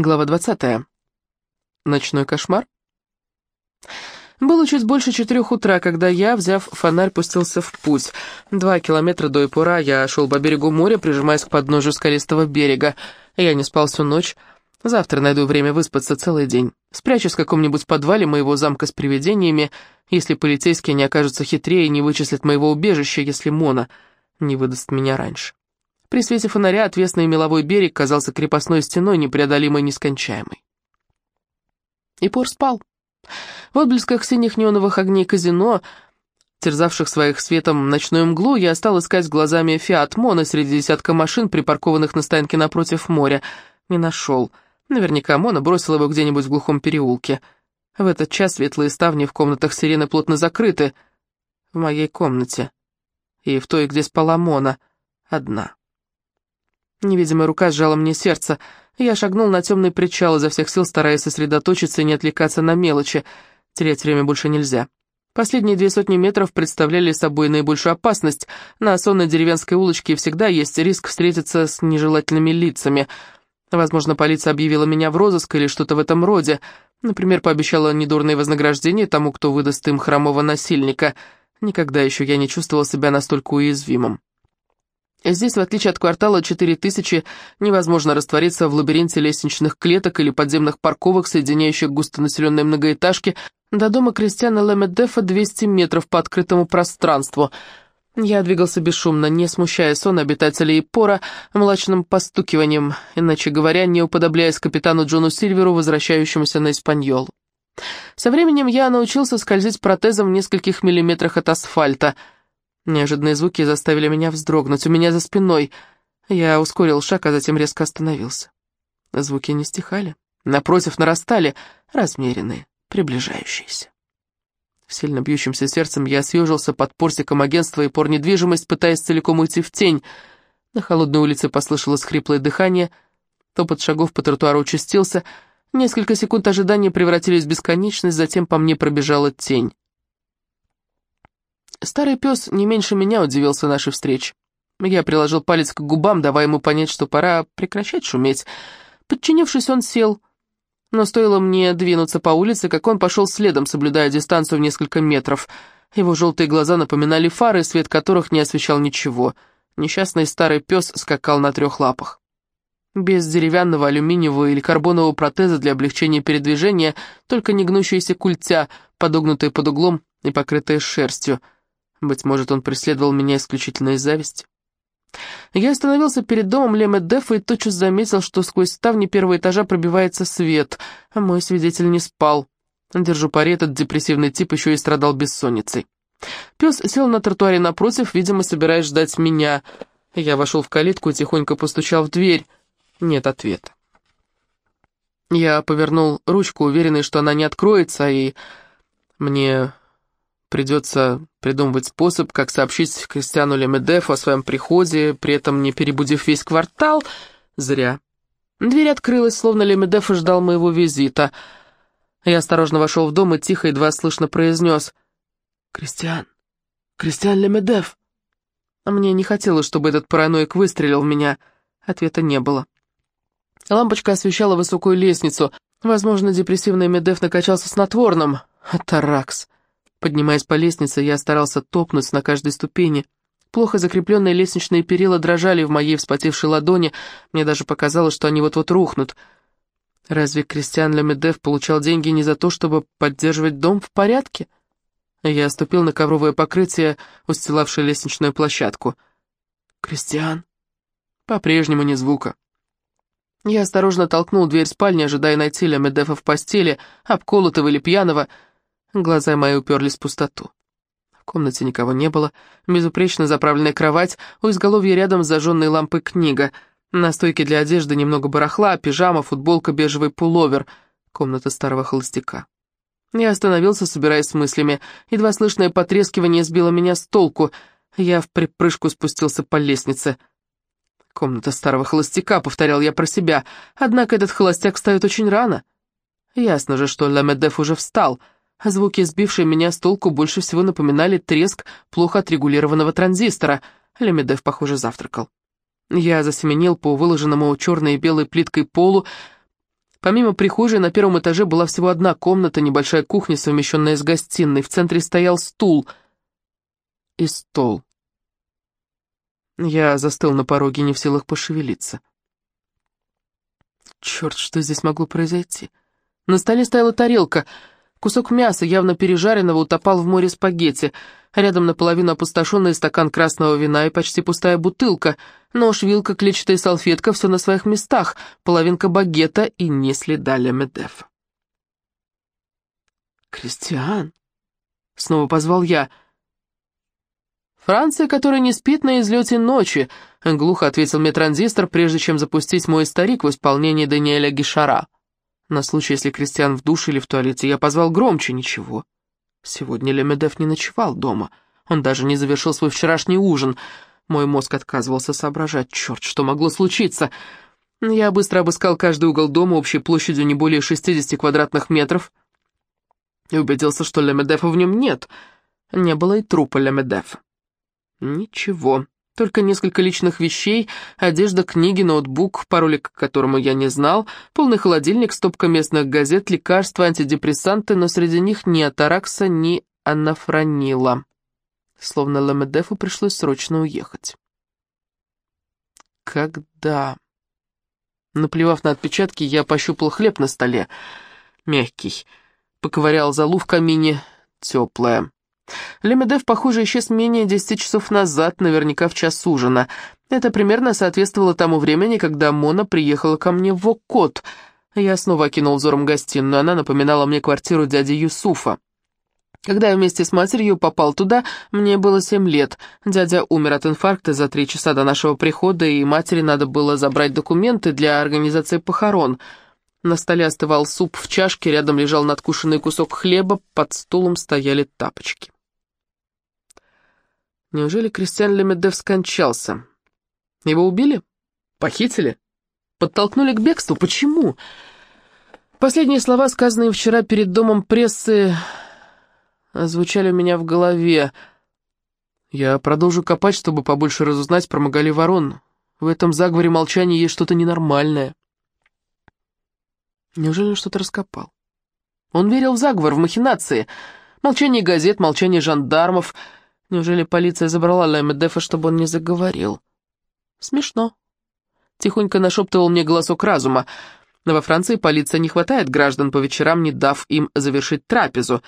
Глава 20. Ночной кошмар. Было чуть больше четырех утра, когда я, взяв фонарь, пустился в путь. Два километра до Ипура я шел по берегу моря, прижимаясь к подножию скалистого берега. Я не спал всю ночь. Завтра найду время выспаться целый день. Спрячусь в каком-нибудь подвале моего замка с привидениями, если полицейские не окажутся хитрее и не вычислят моего убежища, если Мона не выдаст меня раньше. При свете фонаря отвесный меловой берег казался крепостной стеной, непреодолимой нескончаемой. И Пор спал. В отблесках синих неоновых огней казино, терзавших своих светом ночную мглу, я стал искать глазами «Фиат Мона» среди десятка машин, припаркованных на стоянке напротив моря. Не нашел. Наверняка Мона бросил его где-нибудь в глухом переулке. В этот час светлые ставни в комнатах сирены плотно закрыты. В моей комнате. И в той, где спала Мона. Одна. Невидимая рука сжала мне сердце. Я шагнул на темный причал, изо всех сил стараясь сосредоточиться и не отвлекаться на мелочи. Терять время больше нельзя. Последние две сотни метров представляли собой наибольшую опасность. На сонной деревенской улочке всегда есть риск встретиться с нежелательными лицами. Возможно, полиция объявила меня в розыск или что-то в этом роде. Например, пообещала недурное вознаграждение тому, кто выдаст им хромого насильника. Никогда еще я не чувствовал себя настолько уязвимым. Здесь, в отличие от квартала 4000, невозможно раствориться в лабиринте лестничных клеток или подземных парковок, соединяющих густонаселенные многоэтажки, до дома крестьяна Лемедефа 200 метров по открытому пространству. Я двигался бесшумно, не смущая сон обитателей Пора млачным постукиванием, иначе говоря, не уподобляясь капитану Джону Сильверу, возвращающемуся на Испаньол. Со временем я научился скользить протезом в нескольких миллиметрах от асфальта — Неожиданные звуки заставили меня вздрогнуть. У меня за спиной. Я ускорил шаг, а затем резко остановился. Звуки не стихали. Напротив, нарастали, размеренные, приближающиеся. Сильно бьющимся сердцем я съежился под портиком агентства и пор недвижимость, пытаясь целиком уйти в тень. На холодной улице послышалось хриплое дыхание, топот шагов по тротуару участился, несколько секунд ожидания превратились в бесконечность, затем по мне пробежала тень. Старый пес не меньше меня удивился нашей встрече. Я приложил палец к губам, давая ему понять, что пора прекращать шуметь. Подчинившись, он сел. Но стоило мне двинуться по улице, как он пошел следом, соблюдая дистанцию в несколько метров. Его желтые глаза напоминали фары, свет которых не освещал ничего. Несчастный старый пес скакал на трех лапах. Без деревянного, алюминиевого или карбонового протеза для облегчения передвижения, только негнущаяся культя, подогнутая под углом и покрытая шерстью — быть может, он преследовал меня исключительно из зависти. Я остановился перед домом Лема Дефа и тотчас заметил, что сквозь ставни первого этажа пробивается свет, а мой свидетель не спал. Держу пари, этот депрессивный тип еще и страдал бессонницей. Пес сел на тротуаре напротив, видимо, собираясь ждать меня. Я вошел в калитку и тихонько постучал в дверь. Нет ответа. Я повернул ручку, уверенный, что она не откроется, и мне Придется придумывать способ, как сообщить Кристиану Лемедефу о своем приходе, при этом не перебудив весь квартал. Зря. Дверь открылась, словно Лемедеф ждал моего визита. Я осторожно вошел в дом и тихо, едва слышно произнес «Кристиан! Кристиан Лемедеф!» А мне не хотелось, чтобы этот параноик выстрелил в меня. Ответа не было. Лампочка освещала высокую лестницу. Возможно, депрессивный Медеф накачался снотворным. Атаракс. Поднимаясь по лестнице, я старался топнуть на каждой ступени. Плохо закрепленные лестничные перила дрожали в моей вспотевшей ладони, мне даже показалось, что они вот-вот рухнут. Разве Кристиан Лемедев получал деньги не за то, чтобы поддерживать дом в порядке? Я ступил на ковровое покрытие, устилавшее лестничную площадку. «Кристиан?» По-прежнему ни звука. Я осторожно толкнул дверь спальни, ожидая найти Лемедефа в постели, обколотого или пьяного, Глаза мои уперлись в пустоту. В комнате никого не было. Безупречно заправленная кровать, у изголовья рядом с зажженной лампой книга. На стойке для одежды немного барахла, пижама, футболка, бежевый пуловер. Комната старого холостяка. Я остановился, собираясь с мыслями. Едва слышное потрескивание сбило меня с толку. Я в припрыжку спустился по лестнице. «Комната старого холостяка», — повторял я про себя. Однако этот холостяк встает очень рано. Ясно же, что Ламедеф уже встал — Звуки, сбившие меня с толку, больше всего напоминали треск плохо отрегулированного транзистора. Лемедев, похоже, завтракал. Я засеменил по выложенному черной и белой плиткой полу, Помимо прихожей, на первом этаже была всего одна комната, небольшая кухня, совмещенная с гостиной. В центре стоял стул и стол. Я застыл на пороге, не в силах пошевелиться. Черт, что здесь могло произойти? На столе стояла тарелка. Кусок мяса, явно пережаренного, утопал в море спагетти. Рядом наполовину опустошенный стакан красного вина и почти пустая бутылка. Нож, вилка, клетчатая салфетка — все на своих местах. Половинка багета и не следа Лемедеф. «Кристиан!» — снова позвал я — «Франция, которая не спит на излете ночи», — глухо ответил мне транзистор, прежде чем запустить мой старик в исполнении Даниэля Гишара. На случай, если Кристиан в душе или в туалете, я позвал громче, ничего. Сегодня Лемедев не ночевал дома. Он даже не завершил свой вчерашний ужин. Мой мозг отказывался соображать. Черт, что могло случиться? Я быстро обыскал каждый угол дома общей площадью не более 60 квадратных метров и убедился, что Лемедефа в нем нет. Не было и трупа Лемедефа. Ничего, только несколько личных вещей, одежда, книги, ноутбук, пароли к которому я не знал, полный холодильник, стопка местных газет, лекарства, антидепрессанты, но среди них ни атаракса, ни анафранила. Словно Ламедефу пришлось срочно уехать. Когда? Наплевав на отпечатки, я пощупал хлеб на столе. Мягкий. Поковырял залу в камине. Теплая. Лемедев, похоже, исчез менее десяти часов назад, наверняка в час ужина. Это примерно соответствовало тому времени, когда Мона приехала ко мне в Окот. Я снова окинул взором гостиную, она напоминала мне квартиру дяди Юсуфа. Когда я вместе с матерью попал туда, мне было семь лет. Дядя умер от инфаркта за три часа до нашего прихода, и матери надо было забрать документы для организации похорон. На столе остывал суп в чашке, рядом лежал надкушенный кусок хлеба, под стулом стояли тапочки. Неужели Кристиан Лемедев скончался? Его убили? Похитили? Подтолкнули к бегству? Почему? Последние слова, сказанные вчера перед домом прессы, звучали у меня в голове. Я продолжу копать, чтобы побольше разузнать про Магали Ворон. В этом заговоре молчания есть что-то ненормальное. Неужели он что-то раскопал? Он верил в заговор, в махинации. Молчание газет, молчание жандармов — Неужели полиция забрала Лэмедефа, чтобы он не заговорил? Смешно. Тихонько нашептывал мне голосок разума. Но во Франции полиция не хватает граждан по вечерам, не дав им завершить трапезу.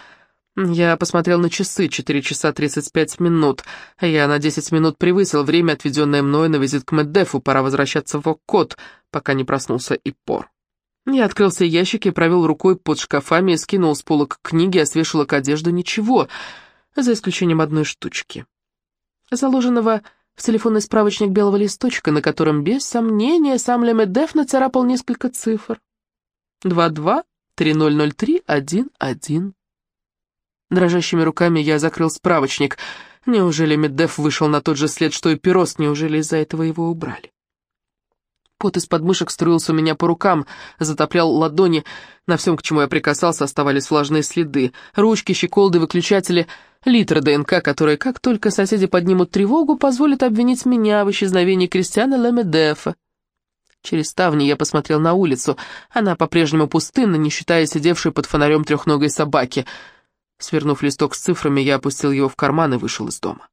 Я посмотрел на часы, 4 часа 35 минут. Я на 10 минут превысил время, отведенное мной на визит к Меддефу. Пора возвращаться в Оккот, пока не проснулся и пор. Я открыл все ящики, провел рукой под шкафами, скинул с полок книги, освешал к одежду. Ничего за исключением одной штучки. Заложенного в телефонный справочник белого листочка, на котором, без сомнения, сам Лемедеф нацарапал несколько цифр. 22-3003-11. Дрожащими руками я закрыл справочник. Неужели Меддеф вышел на тот же след, что и Перос? Неужели из-за этого его убрали? Пот из подмышек струился у меня по рукам, затоплял ладони. На всем, к чему я прикасался, оставались влажные следы. Ручки, щеколды, выключатели, литр ДНК, которые, как только соседи поднимут тревогу, позволят обвинить меня в исчезновении Кристиана Лемедефа. Через ставни я посмотрел на улицу. Она по-прежнему пустынна, не считая сидевшей под фонарем трехногой собаки. Свернув листок с цифрами, я опустил его в карман и вышел из дома.